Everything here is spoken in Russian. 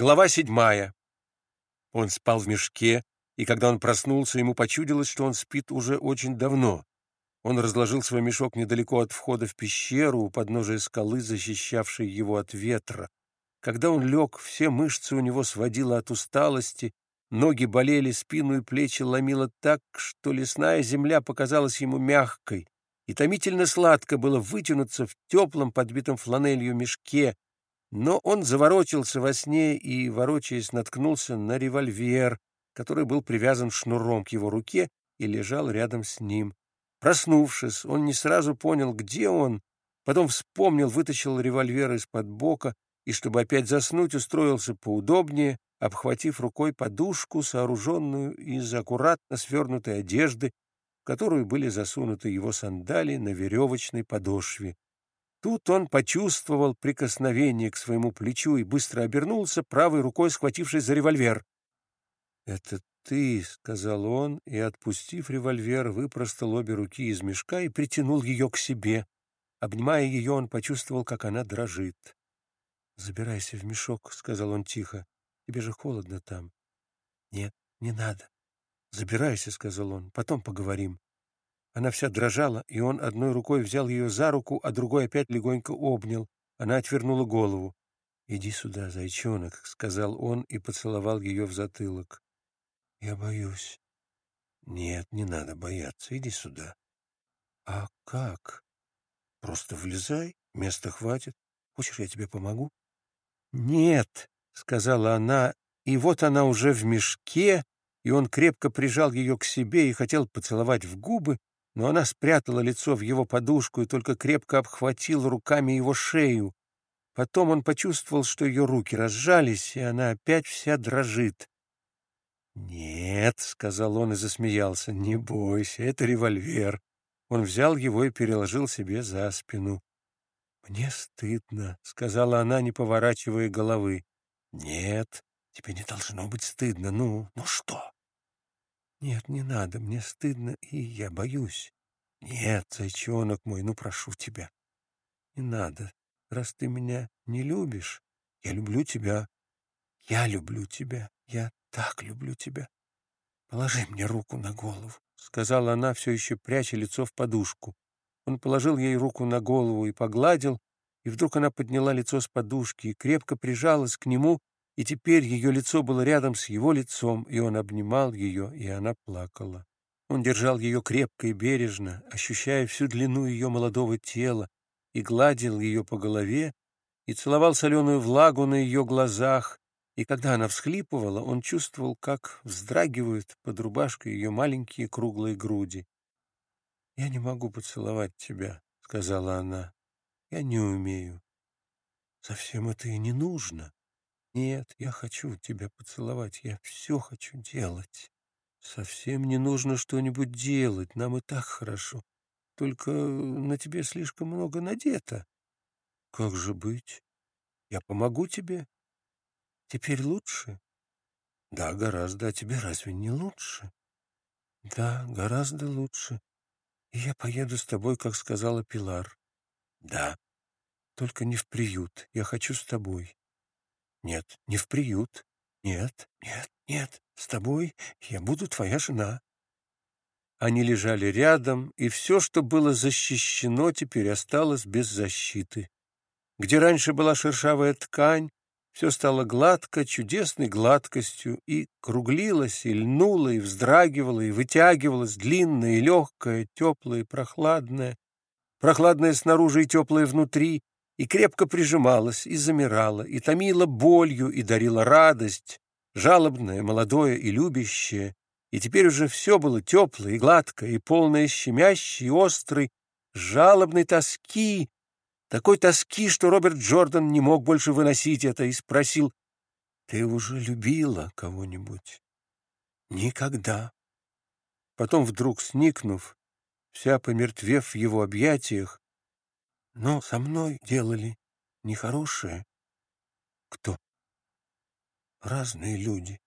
Глава седьмая. Он спал в мешке, и когда он проснулся, ему почудилось, что он спит уже очень давно. Он разложил свой мешок недалеко от входа в пещеру у подножия скалы, защищавшей его от ветра. Когда он лег, все мышцы у него сводило от усталости, ноги болели, спину и плечи ломило так, что лесная земля показалась ему мягкой, и томительно сладко было вытянуться в теплом, подбитом фланелью мешке, но он заворочился во сне и, ворочаясь, наткнулся на револьвер, который был привязан шнуром к его руке и лежал рядом с ним. Проснувшись, он не сразу понял, где он, потом вспомнил, вытащил револьвер из-под бока и, чтобы опять заснуть, устроился поудобнее, обхватив рукой подушку, сооруженную из аккуратно свернутой одежды, в которую были засунуты его сандалии на веревочной подошве. Тут он почувствовал прикосновение к своему плечу и быстро обернулся, правой рукой схватившись за револьвер. — Это ты, — сказал он, и, отпустив револьвер, выпростал обе руки из мешка и притянул ее к себе. Обнимая ее, он почувствовал, как она дрожит. — Забирайся в мешок, — сказал он тихо. — Тебе же холодно там. — Нет, не надо. — Забирайся, — сказал он, — потом поговорим. Она вся дрожала, и он одной рукой взял ее за руку, а другой опять легонько обнял. Она отвернула голову. «Иди сюда, зайчонок», — сказал он и поцеловал ее в затылок. «Я боюсь». «Нет, не надо бояться. Иди сюда». «А как?» «Просто влезай, места хватит. Хочешь, я тебе помогу?» «Нет», — сказала она, и вот она уже в мешке, и он крепко прижал ее к себе и хотел поцеловать в губы, но она спрятала лицо в его подушку и только крепко обхватила руками его шею. Потом он почувствовал, что ее руки разжались, и она опять вся дрожит. «Нет», — сказал он и засмеялся, — «не бойся, это револьвер». Он взял его и переложил себе за спину. «Мне стыдно», — сказала она, не поворачивая головы. «Нет, тебе не должно быть стыдно. Ну, ну что?» Нет, не надо, мне стыдно, и я боюсь. Нет, зайчонок мой, ну прошу тебя. Не надо, раз ты меня не любишь, я люблю тебя. Я люблю тебя, я так люблю тебя. Положи мне руку на голову, — сказала она, все еще пряча лицо в подушку. Он положил ей руку на голову и погладил, и вдруг она подняла лицо с подушки и крепко прижалась к нему, и теперь ее лицо было рядом с его лицом, и он обнимал ее, и она плакала. Он держал ее крепко и бережно, ощущая всю длину ее молодого тела, и гладил ее по голове, и целовал соленую влагу на ее глазах, и когда она всхлипывала, он чувствовал, как вздрагивают под рубашкой ее маленькие круглые груди. — Я не могу поцеловать тебя, — сказала она. — Я не умею. — Совсем это и не нужно. Нет, я хочу тебя поцеловать, я все хочу делать. Совсем не нужно что-нибудь делать, нам и так хорошо. Только на тебе слишком много надето. Как же быть? Я помогу тебе. Теперь лучше? Да, гораздо. А тебе разве не лучше? Да, гораздо лучше. И я поеду с тобой, как сказала Пилар. Да, только не в приют. Я хочу с тобой. Нет, не в приют. Нет, нет, нет, с тобой я буду твоя жена. Они лежали рядом, и все, что было защищено, теперь осталось без защиты. Где раньше была шершавая ткань, все стало гладко, чудесной гладкостью, и круглилось, и льнуло, и вздрагивало, и вытягивалось, длинное и легкое, теплое и прохладное, прохладное снаружи и теплое внутри, и крепко прижималась, и замирала, и томила болью, и дарила радость, жалобное, молодое и любящее, и теперь уже все было теплое и гладкое, и полное щемящей, и острой, жалобной тоски, такой тоски, что Роберт Джордан не мог больше выносить это, и спросил, «Ты уже любила кого-нибудь?» «Никогда». Потом, вдруг сникнув, вся помертвев в его объятиях, но со мной делали нехорошее. Кто? Разные люди.